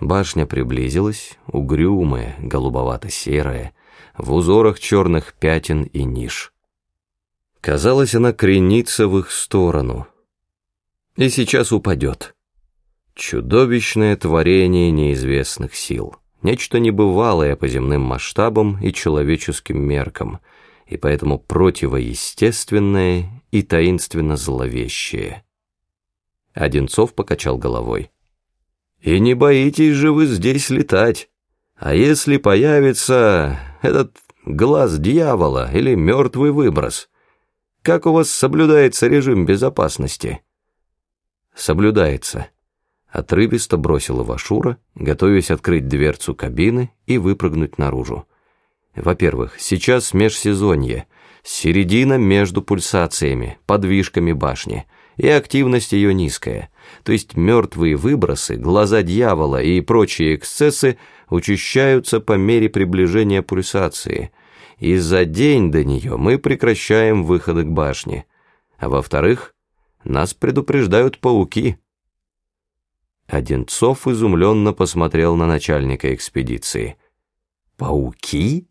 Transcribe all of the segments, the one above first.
Башня приблизилась, угрюмая, голубовато-серая, в узорах черных пятен и ниш. Казалось, она кренится в их сторону. И сейчас упадет. Чудовищное творение неизвестных сил. Нечто небывалое по земным масштабам и человеческим меркам, и поэтому противоестественное и таинственно зловещее. Одинцов покачал головой. «И не боитесь же вы здесь летать. А если появится этот глаз дьявола или мертвый выброс, как у вас соблюдается режим безопасности?» «Соблюдается», — отрывисто бросила Вашура, готовясь открыть дверцу кабины и выпрыгнуть наружу. «Во-первых, сейчас межсезонье, середина между пульсациями, подвижками башни» и активность ее низкая, то есть мертвые выбросы, глаза дьявола и прочие эксцессы учащаются по мере приближения пульсации, и за день до нее мы прекращаем выходы к башне, а во-вторых, нас предупреждают пауки. Одинцов изумленно посмотрел на начальника экспедиции. «Пауки?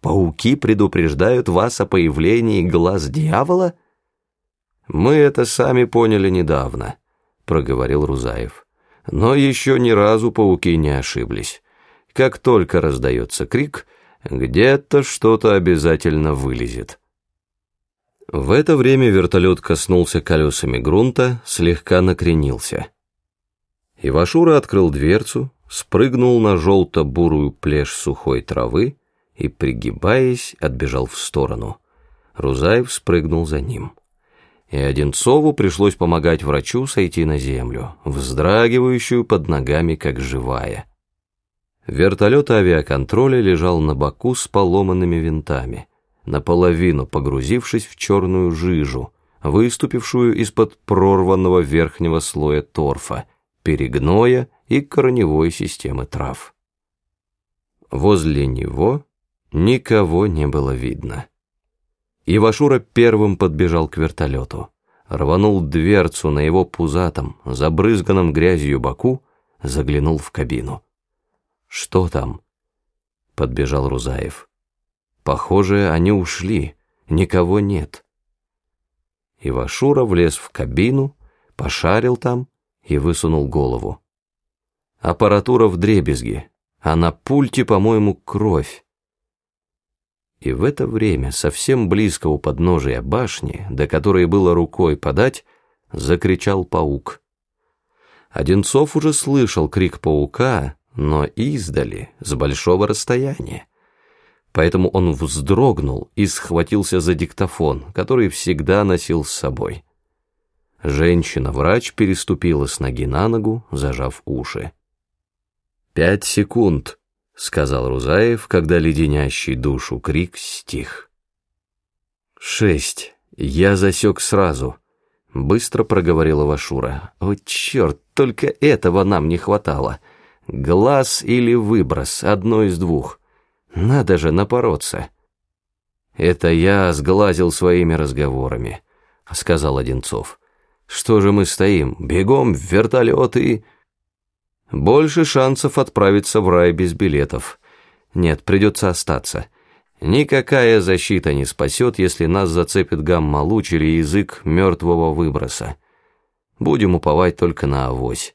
Пауки предупреждают вас о появлении глаз дьявола?» «Мы это сами поняли недавно», — проговорил Рузаев. «Но еще ни разу пауки не ошиблись. Как только раздается крик, где-то что-то обязательно вылезет». В это время вертолет коснулся колесами грунта, слегка накренился. Ивашура открыл дверцу, спрыгнул на желто-бурую плешь сухой травы и, пригибаясь, отбежал в сторону. Рузаев спрыгнул за ним и Одинцову пришлось помогать врачу сойти на землю, вздрагивающую под ногами, как живая. Вертолет авиаконтроля лежал на боку с поломанными винтами, наполовину погрузившись в черную жижу, выступившую из-под прорванного верхнего слоя торфа, перегноя и корневой системы трав. Возле него никого не было видно. Ивашура первым подбежал к вертолету, рванул дверцу на его пузатом, забрызганном грязью боку, заглянул в кабину. «Что там?» — подбежал Рузаев. «Похоже, они ушли, никого нет». Ивашура влез в кабину, пошарил там и высунул голову. Аппаратура в дребезге, а на пульте, по-моему, кровь. И в это время, совсем близко у подножия башни, до которой было рукой подать, закричал паук. Одинцов уже слышал крик паука, но издали, с большого расстояния. Поэтому он вздрогнул и схватился за диктофон, который всегда носил с собой. Женщина-врач переступила с ноги на ногу, зажав уши. «Пять секунд», — сказал Рузаев, когда леденящий душу крик стих. «Шесть. Я засек сразу», — быстро проговорила Вашура. «О, черт, только этого нам не хватало. Глаз или выброс, одно из двух. Надо же напороться». «Это я сглазил своими разговорами», — сказал Одинцов. «Что же мы стоим? Бегом в вертолет и...» Больше шансов отправиться в рай без билетов. Нет, придется остаться. Никакая защита не спасет, если нас зацепит гамма-луч или язык мертвого выброса. Будем уповать только на авось.